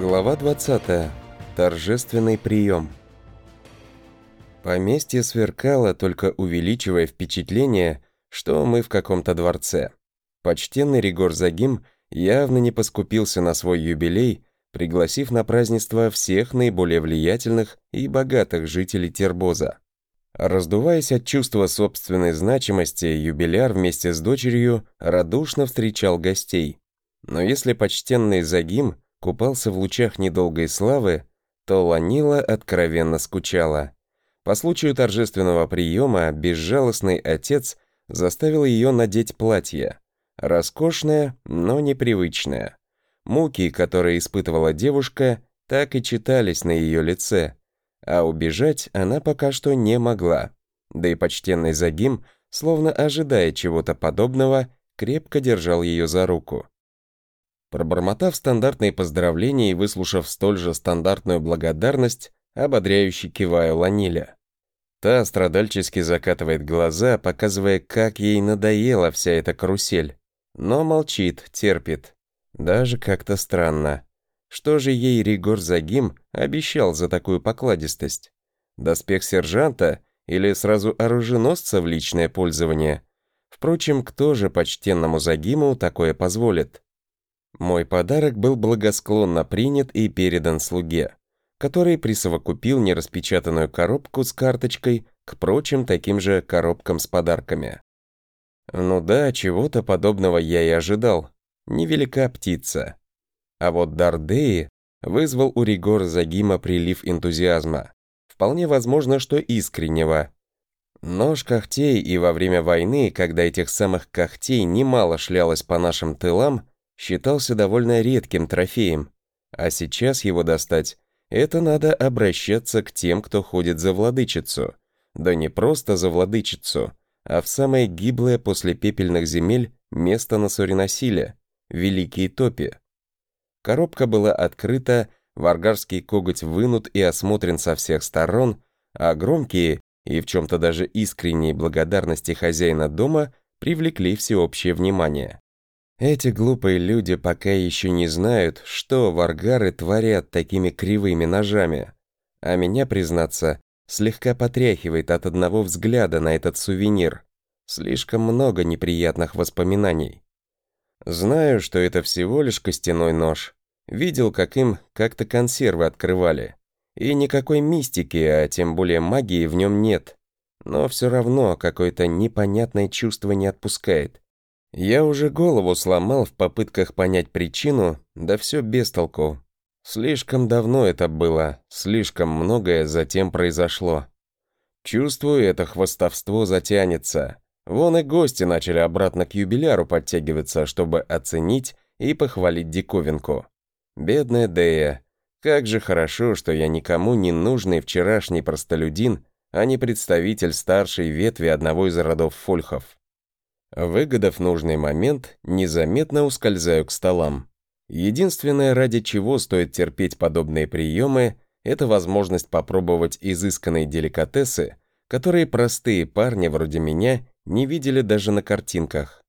Глава 20. Торжественный прием. Поместье сверкало, только увеличивая впечатление, что мы в каком-то дворце. Почтенный Ригор Загим явно не поскупился на свой юбилей, пригласив на празднество всех наиболее влиятельных и богатых жителей Тербоза. Раздуваясь от чувства собственной значимости, юбиляр вместе с дочерью радушно встречал гостей. Но если почтенный Загим – купался в лучах недолгой славы, то Ланила откровенно скучала. По случаю торжественного приема безжалостный отец заставил ее надеть платье. Роскошное, но непривычное. Муки, которые испытывала девушка, так и читались на ее лице. А убежать она пока что не могла. Да и почтенный Загим, словно ожидая чего-то подобного, крепко держал ее за руку. Пробормотав стандартные поздравления и выслушав столь же стандартную благодарность, ободряюще киваю Ланиля. Та страдальчески закатывает глаза, показывая, как ей надоела вся эта карусель. Но молчит, терпит. Даже как-то странно. Что же ей Ригор Загим обещал за такую покладистость? Доспех сержанта или сразу оруженосца в личное пользование? Впрочем, кто же почтенному Загиму такое позволит? Мой подарок был благосклонно принят и передан слуге, который присовокупил нераспечатанную коробку с карточкой к прочим таким же коробкам с подарками. Ну да, чего-то подобного я и ожидал. Невелика птица. А вот Дардеи вызвал у Ригора Загима прилив энтузиазма. Вполне возможно, что искреннего. Нож когтей и во время войны, когда этих самых когтей немало шлялось по нашим тылам, считался довольно редким трофеем, а сейчас его достать – это надо обращаться к тем, кто ходит за владычицу. Да не просто за владычицу, а в самое гиблое после пепельных земель место на Сориносиле – Великие Топи. Коробка была открыта, варгарский коготь вынут и осмотрен со всех сторон, а громкие и в чем-то даже искренние благодарности хозяина дома привлекли всеобщее внимание. Эти глупые люди пока еще не знают, что варгары творят такими кривыми ножами. А меня, признаться, слегка потряхивает от одного взгляда на этот сувенир. Слишком много неприятных воспоминаний. Знаю, что это всего лишь костяной нож. Видел, как им как-то консервы открывали. И никакой мистики, а тем более магии в нем нет. Но все равно какое-то непонятное чувство не отпускает. Я уже голову сломал в попытках понять причину, да все без толку. Слишком давно это было, слишком многое затем произошло. Чувствую, это хвостовство затянется. Вон и гости начали обратно к юбиляру подтягиваться, чтобы оценить и похвалить диковинку. Бедная Дея. Как же хорошо, что я никому не нужный вчерашний простолюдин, а не представитель старшей ветви одного из родов фольхов. Выгодав нужный момент, незаметно ускользаю к столам. Единственное, ради чего стоит терпеть подобные приемы, это возможность попробовать изысканные деликатесы, которые простые парни вроде меня не видели даже на картинках.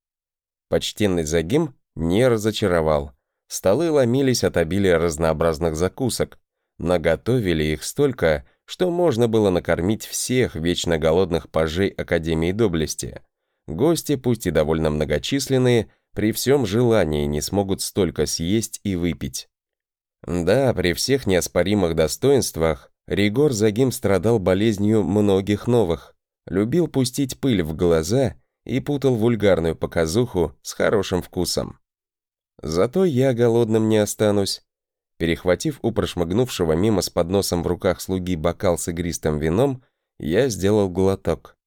Почтенный Загим не разочаровал. Столы ломились от обилия разнообразных закусок. Наготовили их столько, что можно было накормить всех вечно голодных пажей Академии Доблести. Гости, пусть и довольно многочисленные, при всем желании не смогут столько съесть и выпить. Да, при всех неоспоримых достоинствах Ригор Загим страдал болезнью многих новых, любил пустить пыль в глаза и путал вульгарную показуху с хорошим вкусом. Зато я голодным не останусь. Перехватив у прошмыгнувшего мимо с подносом в руках слуги бокал с игристым вином, я сделал глоток.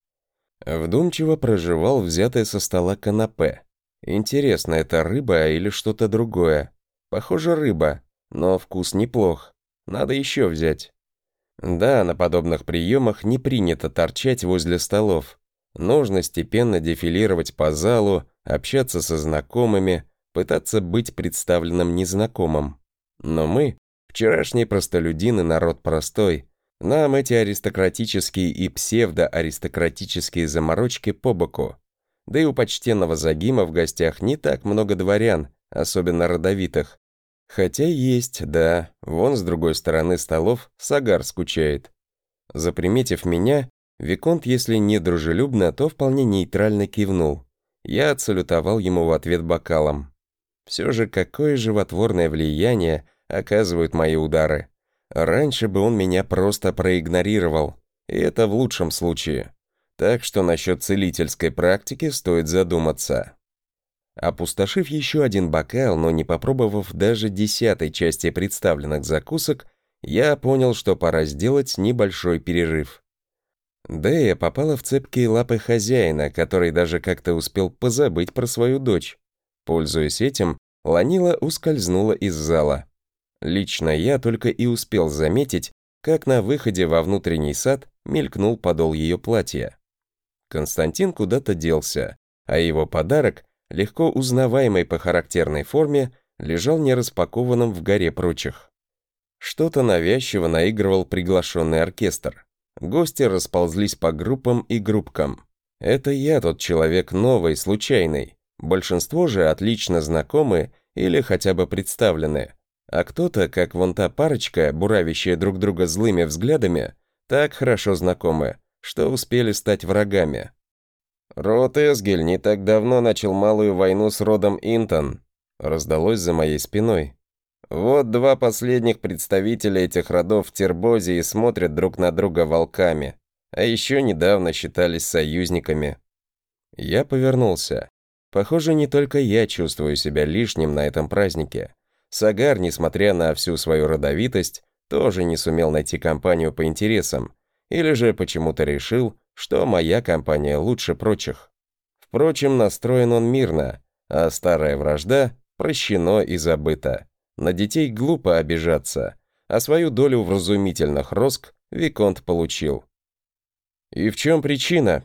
Вдумчиво проживал взятое со стола канапе. Интересно, это рыба или что-то другое? Похоже, рыба, но вкус неплох. Надо еще взять. Да, на подобных приемах не принято торчать возле столов. Нужно степенно дефилировать по залу, общаться со знакомыми, пытаться быть представленным незнакомым. Но мы, вчерашние простолюдины, народ простой, нам эти аристократические и псевдоаристократические заморочки по боку. Да и у почтенного Загима в гостях не так много дворян, особенно родовитых. Хотя есть, да, вон с другой стороны столов Сагар скучает. Заприметив меня, Виконт, если не дружелюбно, то вполне нейтрально кивнул. Я отсалютовал ему в ответ бокалом. Все же какое животворное влияние оказывают мои удары. Раньше бы он меня просто проигнорировал, и это в лучшем случае. Так что насчет целительской практики стоит задуматься. Опустошив еще один бокал, но не попробовав даже десятой части представленных закусок, я понял, что пора сделать небольшой перерыв. Дэя попала в цепкие лапы хозяина, который даже как-то успел позабыть про свою дочь. Пользуясь этим, Ланила ускользнула из зала. Лично я только и успел заметить, как на выходе во внутренний сад мелькнул подол ее платья. Константин куда-то делся, а его подарок, легко узнаваемый по характерной форме, лежал нераспакованным в горе прочих. Что-то навязчиво наигрывал приглашенный оркестр. Гости расползлись по группам и группкам. Это я тот человек новый, случайный. Большинство же отлично знакомы или хотя бы представлены. А кто-то, как вон та парочка, буравящая друг друга злыми взглядами, так хорошо знакомы, что успели стать врагами. Рот Эсгель не так давно начал малую войну с родом Интон. Раздалось за моей спиной. Вот два последних представителя этих родов в Тербозии смотрят друг на друга волками, а еще недавно считались союзниками. Я повернулся. Похоже, не только я чувствую себя лишним на этом празднике. Сагар, несмотря на всю свою родовитость, тоже не сумел найти компанию по интересам, или же почему-то решил, что моя компания лучше прочих. Впрочем, настроен он мирно, а старая вражда прощено и забыта. На детей глупо обижаться, а свою долю вразумительных роск Виконт получил. «И в чем причина?»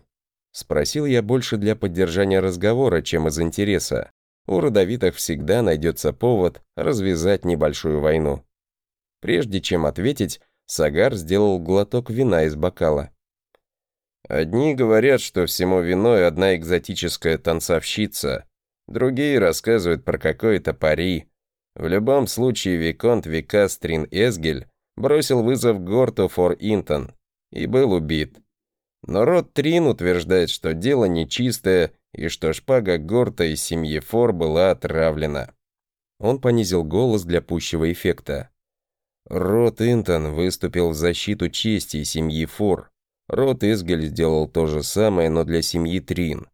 Спросил я больше для поддержания разговора, чем из интереса. У родовитых всегда найдется повод развязать небольшую войну. Прежде чем ответить, Сагар сделал глоток вина из бокала. Одни говорят, что всему виной одна экзотическая танцовщица, другие рассказывают про какое-то пари, в любом случае Виконт Викастрин Эсгель бросил вызов Горту фор Интон и был убит. Но род Трин утверждает, что дело нечистое и что шпага Горта из семьи Фор была отравлена. Он понизил голос для пущего эффекта. Род Интон выступил в защиту чести семьи Фор. Род Эсгель сделал то же самое, но для семьи Трин.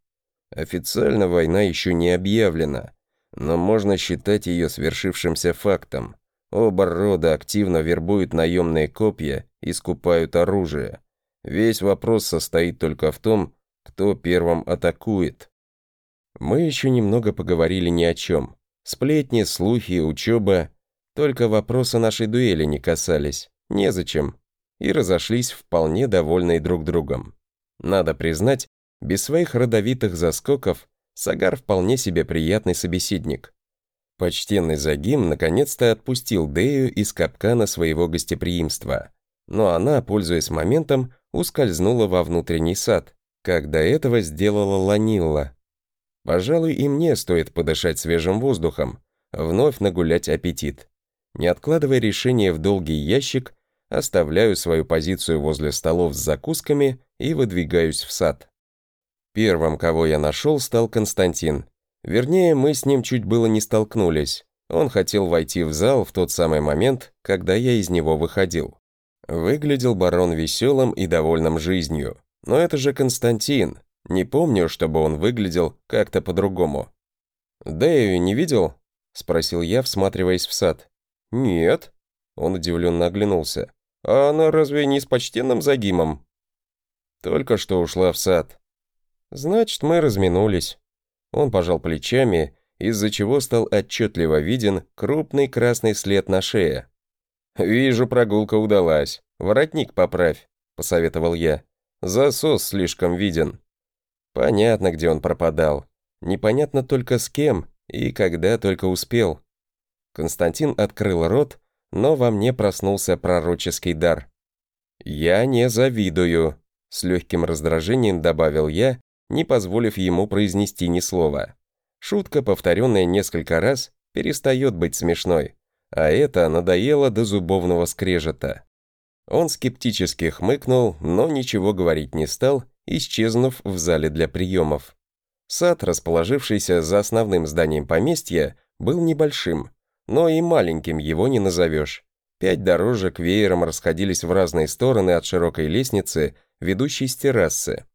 Официально война еще не объявлена, но можно считать ее свершившимся фактом. Оба рода активно вербуют наемные копья и скупают оружие. Весь вопрос состоит только в том, кто первым атакует. Мы еще немного поговорили ни о чем. Сплетни, слухи, учеба. Только вопросы нашей дуэли не касались. Незачем. И разошлись вполне довольные друг другом. Надо признать, без своих родовитых заскоков Сагар вполне себе приятный собеседник. Почтенный Загим наконец-то отпустил Дею из капкана своего гостеприимства, но она, пользуясь моментом, ускользнула во внутренний сад, как до этого сделала Ланилла. Пожалуй, и мне стоит подышать свежим воздухом, вновь нагулять аппетит. Не откладывая решение в долгий ящик, оставляю свою позицию возле столов с закусками и выдвигаюсь в сад. Первым, кого я нашел, стал Константин. Вернее, мы с ним чуть было не столкнулись. Он хотел войти в зал в тот самый момент, когда я из него выходил. Выглядел барон веселым и довольным жизнью. Но это же Константин. Не помню, чтобы он выглядел как-то по-другому. «Дэю не видел?» — спросил я, всматриваясь в сад. «Нет». Он удивленно оглянулся. «А она разве не с почтенным Загимом?» «Только что ушла в сад», Значит, мы разминулись. Он пожал плечами, из-за чего стал отчетливо виден крупный красный след на шее. «Вижу, прогулка удалась. Воротник поправь», — посоветовал я. «Засос слишком виден». Понятно, где он пропадал. Непонятно только с кем и когда только успел. Константин открыл рот, но во мне проснулся пророческий дар. «Я не завидую», — с легким раздражением добавил я не позволив ему произнести ни слова. Шутка, повторенная несколько раз, перестает быть смешной. А это надоело до зубовного скрежета. Он скептически хмыкнул, но ничего говорить не стал, исчезнув в зале для приемов. Сад, расположившийся за основным зданием поместья, был небольшим, но и маленьким его не назовешь. Пять дорожек веером расходились в разные стороны от широкой лестницы, ведущей с террасы.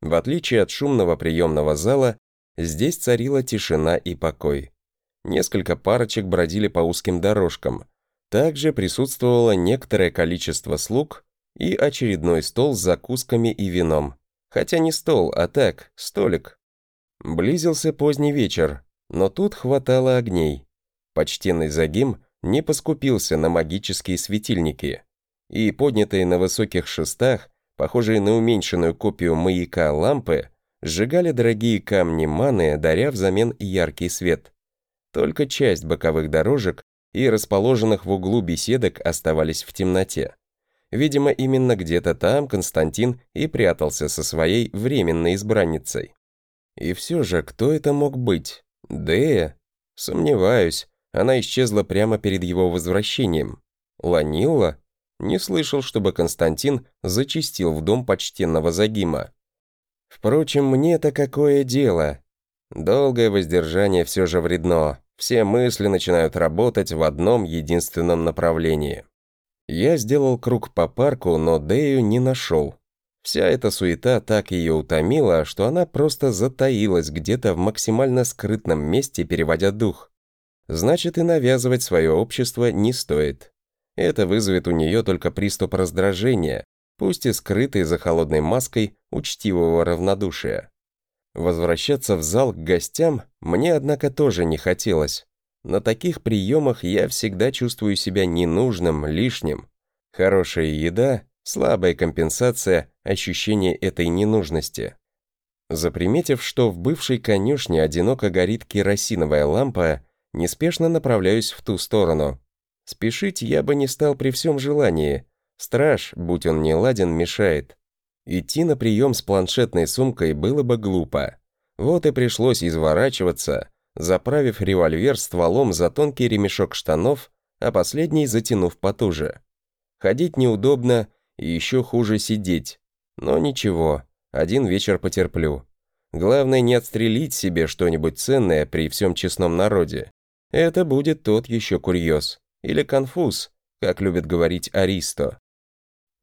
В отличие от шумного приемного зала, здесь царила тишина и покой. Несколько парочек бродили по узким дорожкам. Также присутствовало некоторое количество слуг и очередной стол с закусками и вином. Хотя не стол, а так, столик. Близился поздний вечер, но тут хватало огней. Почтенный Загим не поскупился на магические светильники, и поднятые на высоких шестах, похожие на уменьшенную копию маяка лампы, сжигали дорогие камни маны, даря взамен яркий свет. Только часть боковых дорожек и расположенных в углу беседок оставались в темноте. Видимо, именно где-то там Константин и прятался со своей временной избранницей. И все же, кто это мог быть? Дея? Сомневаюсь, она исчезла прямо перед его возвращением. Ланилла? Не слышал, чтобы Константин зачистил в дом почтенного Загима. Впрочем, мне-то какое дело? Долгое воздержание все же вредно. Все мысли начинают работать в одном единственном направлении. Я сделал круг по парку, но Дэю не нашел. Вся эта суета так ее утомила, что она просто затаилась где-то в максимально скрытном месте, переводя дух. Значит, и навязывать свое общество не стоит. Это вызовет у нее только приступ раздражения, пусть и скрытый за холодной маской учтивого равнодушия. Возвращаться в зал к гостям мне, однако, тоже не хотелось. На таких приемах я всегда чувствую себя ненужным, лишним. Хорошая еда Слабая компенсация ощущения этой ненужности. Заприметив, что в бывшей конюшне одиноко горит керосиновая лампа, неспешно направляюсь в ту сторону. Спешить я бы не стал при всем желании. Страж, будь он не ладен, мешает. Идти на прием с планшетной сумкой было бы глупо. Вот и пришлось изворачиваться, заправив револьвер стволом за тонкий ремешок штанов, а последний затянув потуже. Ходить неудобно, и еще хуже сидеть. Но ничего, один вечер потерплю. Главное не отстрелить себе что-нибудь ценное при всем честном народе. Это будет тот еще курьез. Или конфуз, как любит говорить Аристо.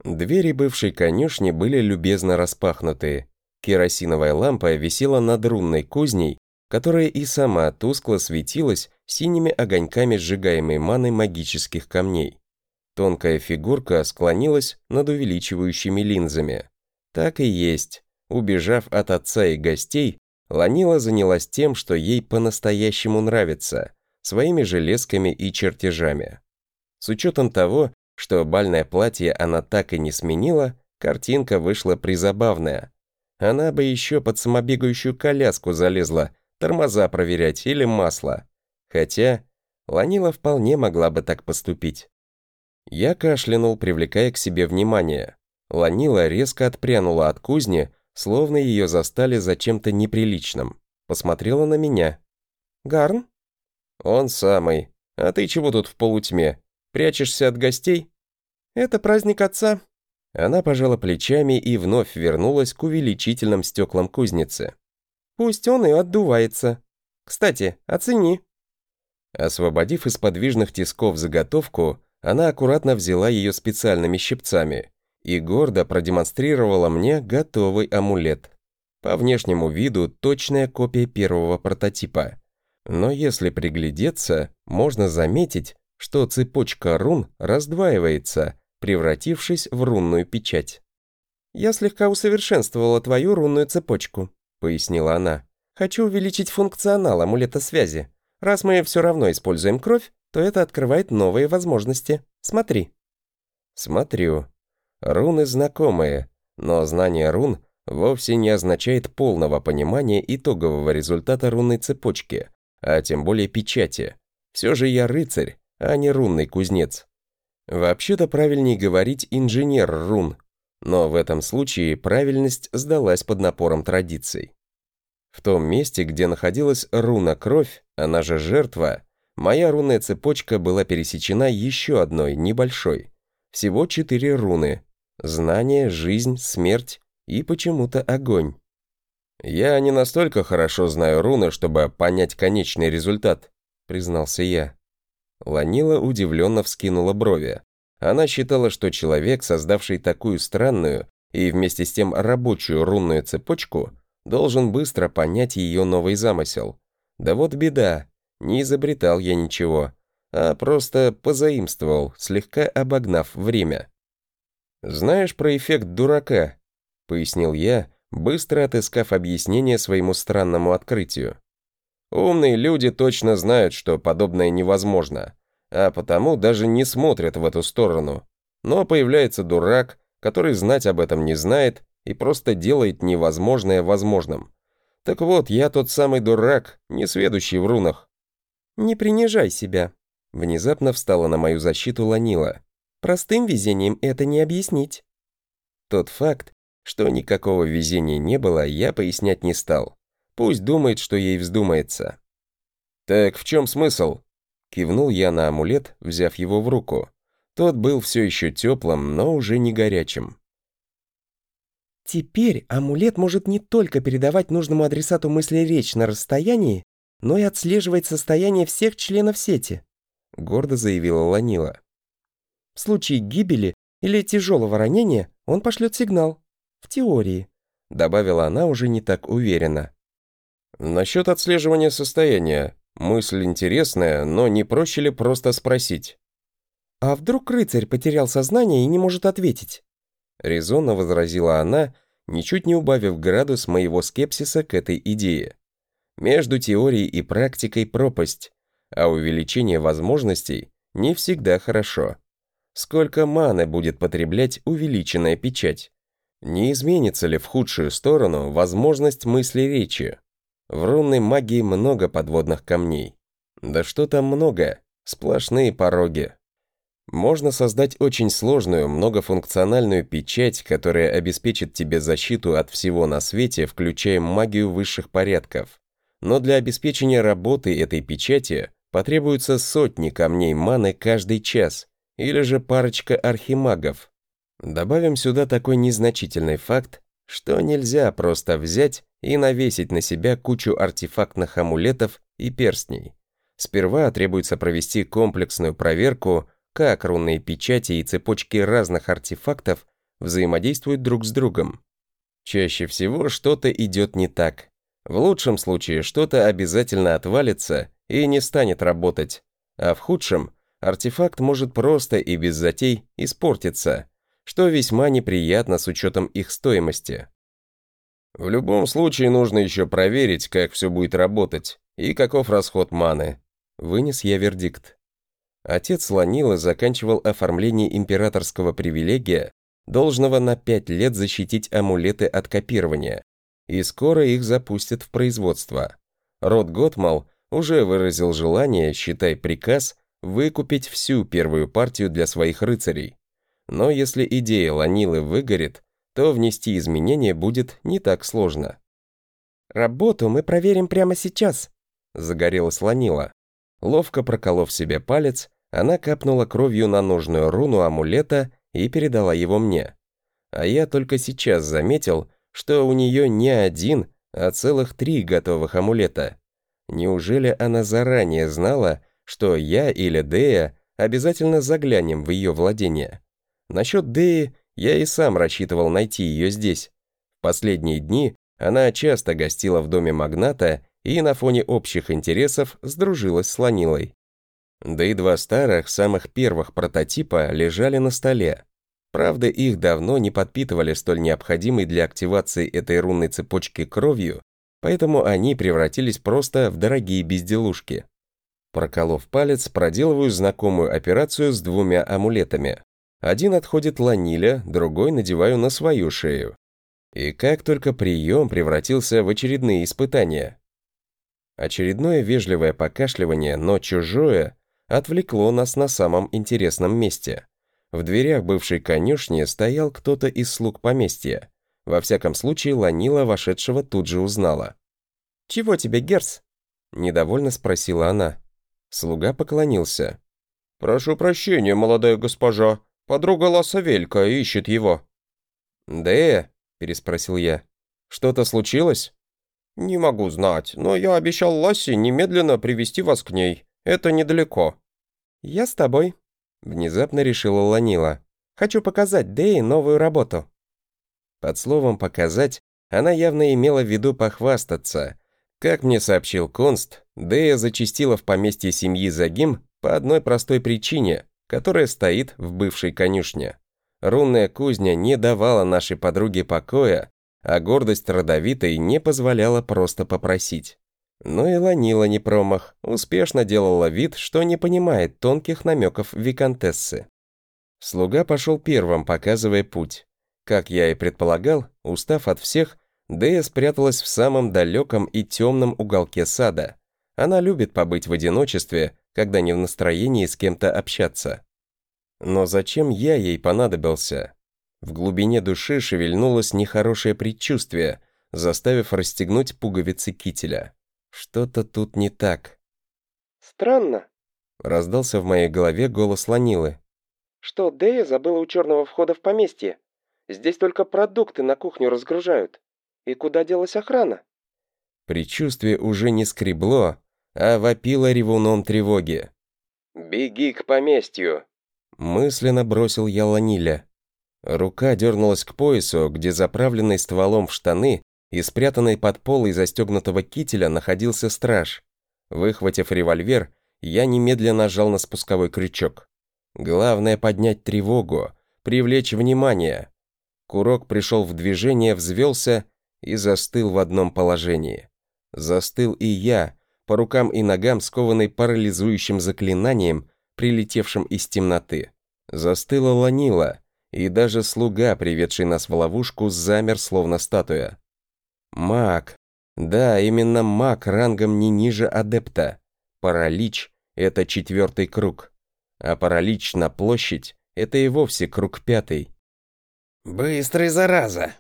Двери бывшей конюшни были любезно распахнуты. Керосиновая лампа висела над рунной кузней, которая и сама тускло светилась синими огоньками сжигаемой маны магических камней. Тонкая фигурка склонилась над увеличивающими линзами. Так и есть. Убежав от отца и гостей, Ланила занялась тем, что ей по-настоящему нравится, своими железками и чертежами. С учетом того, что бальное платье она так и не сменила, картинка вышла призабавная. Она бы еще под самобегающую коляску залезла, тормоза проверять или масло. Хотя Ланила вполне могла бы так поступить. Я кашлянул, привлекая к себе внимание. Ланила резко отпрянула от кузни, словно ее застали за чем-то неприличным. Посмотрела на меня. «Гарн?» «Он самый. А ты чего тут в полутьме? Прячешься от гостей?» «Это праздник отца». Она пожала плечами и вновь вернулась к увеличительным стеклам кузницы. «Пусть он и отдувается. Кстати, оцени». Освободив из подвижных тисков заготовку, она аккуратно взяла ее специальными щипцами и гордо продемонстрировала мне готовый амулет. По внешнему виду точная копия первого прототипа. Но если приглядеться, можно заметить, что цепочка рун раздваивается, превратившись в рунную печать. «Я слегка усовершенствовала твою рунную цепочку», — пояснила она. «Хочу увеличить функционал амулета связи. Раз мы все равно используем кровь, то это открывает новые возможности. Смотри». Смотрю. Руны знакомые, но знание рун вовсе не означает полного понимания итогового результата рунной цепочки, а тем более печати. Все же я рыцарь, а не рунный кузнец. Вообще-то правильнее говорить инженер рун, но в этом случае правильность сдалась под напором традиций. В том месте, где находилась руна кровь, она же жертва, моя рунная цепочка была пересечена еще одной, небольшой. Всего четыре руны. Знание, жизнь, смерть и почему-то огонь. «Я не настолько хорошо знаю руны, чтобы понять конечный результат», признался я. Ланила удивленно вскинула брови. Она считала, что человек, создавший такую странную и вместе с тем рабочую рунную цепочку, должен быстро понять ее новый замысел. Да вот беда, не изобретал я ничего, а просто позаимствовал, слегка обогнав время. «Знаешь про эффект дурака?» — пояснил я, быстро отыскав объяснение своему странному открытию. Умные люди точно знают, что подобное невозможно, а потому даже не смотрят в эту сторону. Но появляется дурак, который знать об этом не знает и просто делает невозможное возможным. Так вот, я тот самый дурак, не сведущий в рунах. «Не принижай себя», — внезапно встала на мою защиту Ланила. «Простым везением это не объяснить». Тот факт, что никакого везения не было, я пояснять не стал. Пусть думает, что ей вздумается. «Так в чем смысл?» Кивнул я на амулет, взяв его в руку. Тот был все еще теплым, но уже не горячим. Теперь амулет может не только передавать нужному адресату мысли речь на расстоянии, но и отслеживать состояние всех членов сети, гордо заявила Ланила. В случае гибели или тяжелого ранения он пошлет сигнал. В теории, добавила она уже не так уверенно. Насчет отслеживания состояния. Мысль интересная, но не проще ли просто спросить? «А вдруг рыцарь потерял сознание и не может ответить?» Резонно возразила она, ничуть не убавив градус моего скепсиса к этой идее. Между теорией и практикой пропасть, а увеличение возможностей не всегда хорошо. Сколько маны будет потреблять увеличенная печать? Не изменится ли в худшую сторону возможность мысли речи? В рунной магии много подводных камней. Да что там много, сплошные пороги. Можно создать очень сложную, многофункциональную печать, которая обеспечит тебе защиту от всего на свете, включая магию высших порядков. Но для обеспечения работы этой печати потребуются сотни камней маны каждый час, или же парочка архимагов. Добавим сюда такой незначительный факт, что нельзя просто взять и навесить на себя кучу артефактных амулетов и перстней. Сперва требуется провести комплексную проверку, как рунные печати и цепочки разных артефактов взаимодействуют друг с другом. Чаще всего что-то идет не так. В лучшем случае что-то обязательно отвалится и не станет работать, а в худшем артефакт может просто и без затей испортиться, что весьма неприятно с учетом их стоимости. В любом случае нужно еще проверить, как все будет работать и каков расход маны. Вынес я вердикт. Отец Ланила заканчивал оформление императорского привилегия, должного на пять лет защитить амулеты от копирования, и скоро их запустят в производство. Род Готмал уже выразил желание, считай приказ, выкупить всю первую партию для своих рыцарей. Но если идея Ланилы выгорит, то внести изменения будет не так сложно. «Работу мы проверим прямо сейчас», — загорелась Ланила. Ловко проколов себе палец, она капнула кровью на нужную руну амулета и передала его мне. А я только сейчас заметил, что у нее не один, а целых три готовых амулета. Неужели она заранее знала, что я или Дея обязательно заглянем в ее владение? Насчет Деи я и сам рассчитывал найти ее здесь. В последние дни она часто гостила в доме магната и на фоне общих интересов сдружилась с Ланилой. Да и два старых, самых первых прототипа лежали на столе. Правда, их давно не подпитывали столь необходимой для активации этой рунной цепочки кровью, поэтому они превратились просто в дорогие безделушки. Проколов палец, проделываю знакомую операцию с двумя амулетами. Один отходит ланиля, другой надеваю на свою шею. И как только прием превратился в очередные испытания. Очередное вежливое покашливание, но чужое, отвлекло нас на самом интересном месте. В дверях бывшей конюшни стоял кто-то из слуг поместья. Во всяком случае, Ланила вошедшего тут же узнала. «Чего тебе, Герс?» – недовольно спросила она. Слуга поклонился. «Прошу прощения, молодая госпожа. Подруга Ласа Велька ищет его». «Дея?» – переспросил я. «Что-то случилось?» «Не могу знать, но я обещал Лассе немедленно привести вас к ней. Это недалеко». «Я с тобой», – внезапно решила Ланила. «Хочу показать Дее новую работу». Под словом «показать» она явно имела в виду похвастаться. Как мне сообщил Конст, Дея зачастила в поместье семьи Загим по одной простой причине, которая стоит в бывшей конюшне. Рунная кузня не давала нашей подруге покоя, а гордость родовитой не позволяла просто попросить. Но и Ланила не промах, успешно делала вид, что не понимает тонких намеков виконтессы. Слуга пошел первым, показывая путь. Как я и предполагал, устав от всех, Дея спряталась в самом далеком и темном уголке сада. Она любит побыть в одиночестве, когда не в настроении с кем-то общаться. Но зачем я ей понадобился? В глубине души шевельнулось нехорошее предчувствие, заставив расстегнуть пуговицы кителя. Что-то тут не так. «Странно», — раздался в моей голове голос Ланилы. «Что Дея забыла у черного входа в поместье? Здесь только продукты на кухню разгружают. И куда делась охрана?» Предчувствие уже не скребло, а вопило ревуном тревоги. «Беги к поместью!» Мысленно бросил я Ланиля. Рука дернулась к поясу, где заправленный стволом в штаны и спрятанный под полой застегнутого кителя находился страж. Выхватив револьвер, я немедленно нажал на спусковой крючок. Главное поднять тревогу, привлечь внимание. Курок пришел в движение, взвелся и застыл в одном положении. Застыл и я, по рукам и ногам скованный парализующим заклинанием, прилетевшим из темноты. Застыла Ланила, и даже слуга, приведший нас в ловушку, замер словно статуя. Маг. Да, именно маг рангом не ниже адепта. Паралич — это четвертый круг. А паралич на площадь — это и вовсе круг пятый. «Быстрый, зараза!»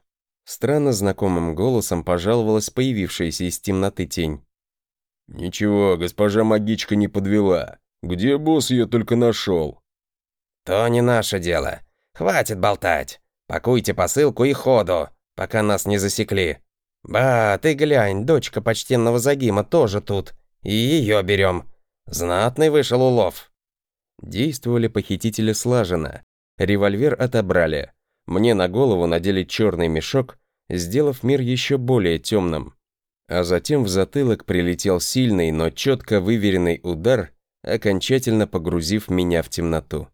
Странно знакомым голосом пожаловалась появившаяся из темноты тень. «Ничего, госпожа магичка не подвела. Где босс ее только нашел?» «То не наше дело. Хватит болтать. Пакуйте посылку и ходу, пока нас не засекли. Ба, ты глянь, дочка почтенного Загима тоже тут. И ее берем. Знатный вышел улов». Действовали похитители слаженно. Револьвер отобрали. Мне на голову надели черный мешок, сделав мир еще более темным. А затем в затылок прилетел сильный, но четко выверенный удар, окончательно погрузив меня в темноту.